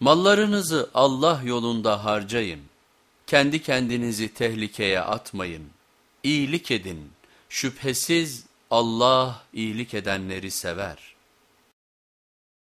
Mallarınızı Allah yolunda harcayın. Kendi kendinizi tehlikeye atmayın. İyilik edin. Şüphesiz Allah iyilik edenleri sever.''